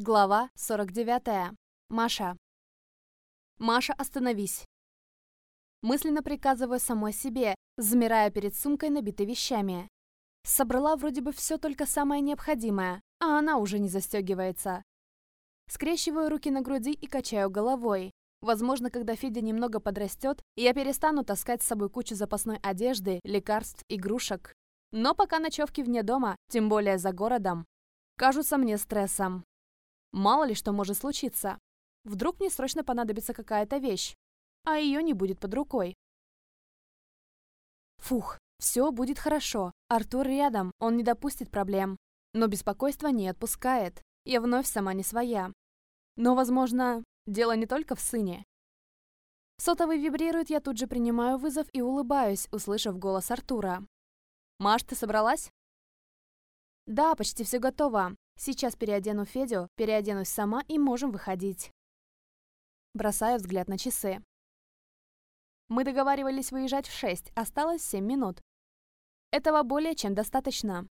Глава 49. Маша. Маша, остановись. Мысленно приказываю самой себе, замирая перед сумкой, набитой вещами. Собрала вроде бы все только самое необходимое, а она уже не застегивается. Скрещиваю руки на груди и качаю головой. Возможно, когда Федя немного подрастет, я перестану таскать с собой кучу запасной одежды, лекарств, игрушек. Но пока ночевки вне дома, тем более за городом, кажутся мне стрессом. Мало ли что может случиться. Вдруг мне срочно понадобится какая-то вещь, а ее не будет под рукой. Фух, все будет хорошо. Артур рядом, он не допустит проблем. Но беспокойство не отпускает. Я вновь сама не своя. Но, возможно, дело не только в сыне. Сотовый вибрирует, я тут же принимаю вызов и улыбаюсь, услышав голос Артура. «Маш, ты собралась?» «Да, почти все готово. Сейчас переодену Федю, переоденусь сама и можем выходить. Бросаю взгляд на часы. Мы договаривались выезжать в 6, осталось 7 минут. Этого более чем достаточно.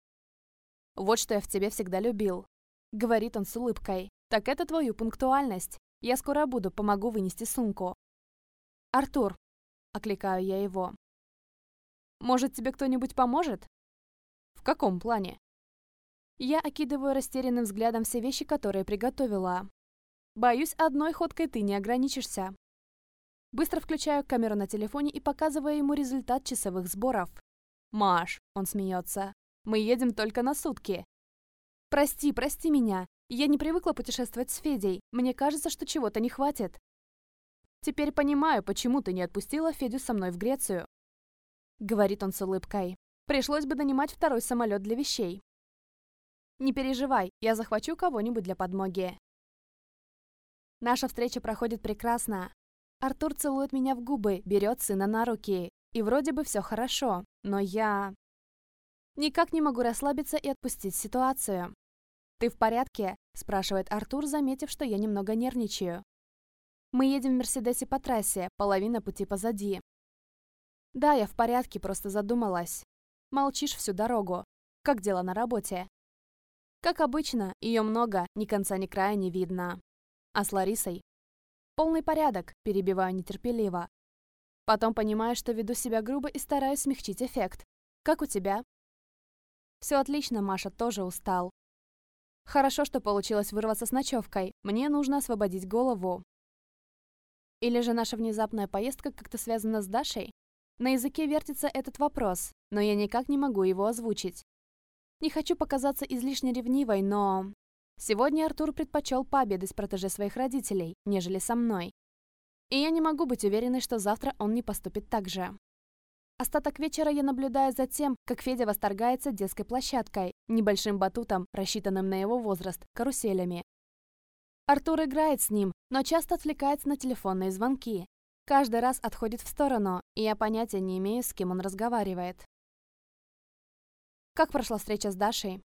Вот что я в тебе всегда любил. Говорит он с улыбкой. Так это твою пунктуальность. Я скоро буду, помогу вынести сумку. Артур. Окликаю я его. Может, тебе кто-нибудь поможет? В каком плане? Я окидываю растерянным взглядом все вещи, которые приготовила. Боюсь, одной ходкой ты не ограничишься. Быстро включаю камеру на телефоне и показываю ему результат часовых сборов. «Маш», — он смеется, — «мы едем только на сутки». «Прости, прости меня. Я не привыкла путешествовать с Федей. Мне кажется, что чего-то не хватит». «Теперь понимаю, почему ты не отпустила Федю со мной в Грецию», — говорит он с улыбкой. «Пришлось бы донимать второй самолет для вещей. Не переживай, я захвачу кого-нибудь для подмоги. Наша встреча проходит прекрасно. Артур целует меня в губы, берет сына на руки. И вроде бы все хорошо, но я... Никак не могу расслабиться и отпустить ситуацию. «Ты в порядке?» – спрашивает Артур, заметив, что я немного нервничаю. Мы едем в Мерседесе по трассе, половина пути позади. Да, я в порядке, просто задумалась. Молчишь всю дорогу. Как дела на работе? Как обычно, ее много, ни конца ни края не видно. А с Ларисой? Полный порядок, перебиваю нетерпеливо. Потом понимаю, что веду себя грубо и стараюсь смягчить эффект. Как у тебя? Все отлично, Маша тоже устал. Хорошо, что получилось вырваться с ночевкой. Мне нужно освободить голову. Или же наша внезапная поездка как-то связана с Дашей? На языке вертится этот вопрос, но я никак не могу его озвучить. Не хочу показаться излишне ревнивой, но... Сегодня Артур предпочел пообедать с протеже своих родителей, нежели со мной. И я не могу быть уверенной, что завтра он не поступит так же. Остаток вечера я наблюдаю за тем, как Федя восторгается детской площадкой, небольшим батутом, рассчитанным на его возраст, каруселями. Артур играет с ним, но часто отвлекается на телефонные звонки. Каждый раз отходит в сторону, и я понятия не имею, с кем он разговаривает. Как прошла встреча с Дашей?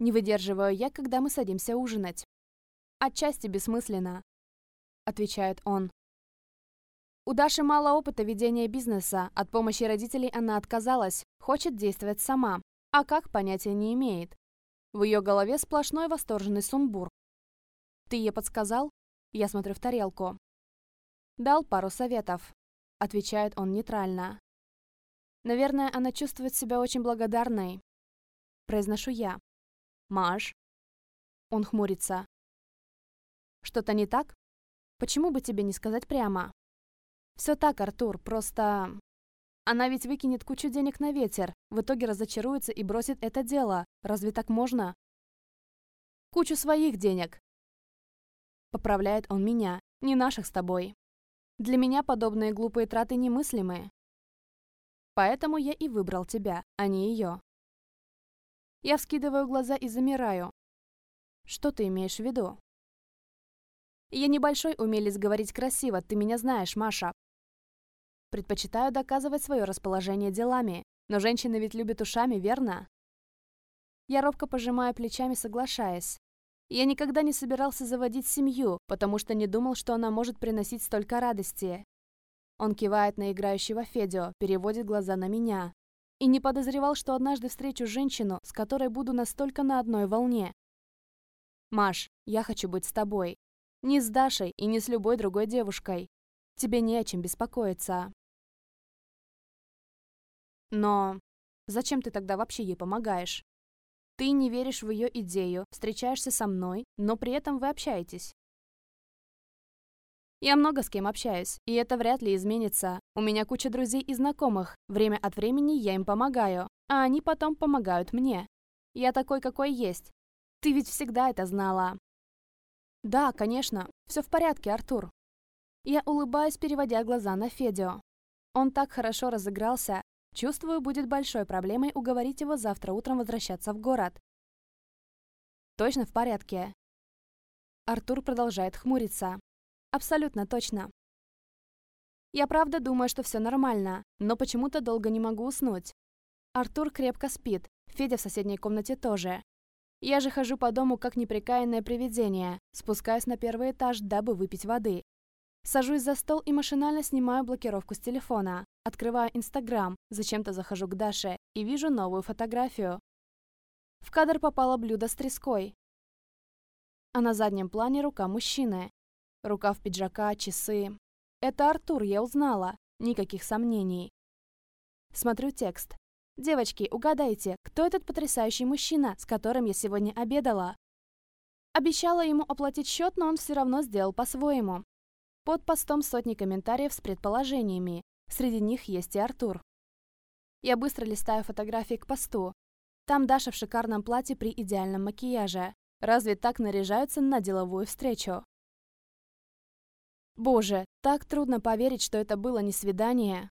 Не выдерживаю я, когда мы садимся ужинать. Отчасти бессмысленно, отвечает он. У Даши мало опыта ведения бизнеса, от помощи родителей она отказалась, хочет действовать сама, а как понятия не имеет. В ее голове сплошной восторженный сумбур. Ты ей подсказал? Я смотрю в тарелку. Дал пару советов, отвечает он нейтрально. Наверное, она чувствует себя очень благодарной. Произношу я. Маш. Он хмурится. Что-то не так? Почему бы тебе не сказать прямо? Все так, Артур, просто... Она ведь выкинет кучу денег на ветер, в итоге разочаруется и бросит это дело. Разве так можно? Кучу своих денег. Поправляет он меня, не наших с тобой. Для меня подобные глупые траты немыслимые. Поэтому я и выбрал тебя, а не ее. Я вскидываю глаза и замираю. Что ты имеешь в виду? Я небольшой умелец говорить красиво, ты меня знаешь, Маша. Предпочитаю доказывать свое расположение делами, но женщины ведь любят ушами, верно? Я робко пожимаю плечами, соглашаясь. Я никогда не собирался заводить семью, потому что не думал, что она может приносить столько радости. Он кивает на играющего Федио, переводит глаза на меня. И не подозревал, что однажды встречу женщину, с которой буду настолько на одной волне. Маш, я хочу быть с тобой. Не с Дашей и не с любой другой девушкой. Тебе не о чем беспокоиться. Но зачем ты тогда вообще ей помогаешь? Ты не веришь в ее идею, встречаешься со мной, но при этом вы общаетесь. Я много с кем общаюсь, и это вряд ли изменится. У меня куча друзей и знакомых. Время от времени я им помогаю, а они потом помогают мне. Я такой, какой есть. Ты ведь всегда это знала. Да, конечно. Все в порядке, Артур. Я улыбаюсь, переводя глаза на Федю. Он так хорошо разыгрался. Чувствую, будет большой проблемой уговорить его завтра утром возвращаться в город. Точно в порядке. Артур продолжает хмуриться. Абсолютно точно. Я правда думаю, что все нормально, но почему-то долго не могу уснуть. Артур крепко спит, Федя в соседней комнате тоже. Я же хожу по дому как неприкаянное привидение, спускаюсь на первый этаж, дабы выпить воды. Сажусь за стол и машинально снимаю блокировку с телефона. Открываю Инстаграм, зачем-то захожу к Даше и вижу новую фотографию. В кадр попало блюдо с треской. А на заднем плане рука мужчины. Рукав пиджака, часы. Это Артур, я узнала. Никаких сомнений. Смотрю текст. «Девочки, угадайте, кто этот потрясающий мужчина, с которым я сегодня обедала?» Обещала ему оплатить счет, но он все равно сделал по-своему. Под постом сотни комментариев с предположениями. Среди них есть и Артур. Я быстро листаю фотографии к посту. Там Даша в шикарном платье при идеальном макияже. Разве так наряжаются на деловую встречу? Боже, так трудно поверить, что это было не свидание.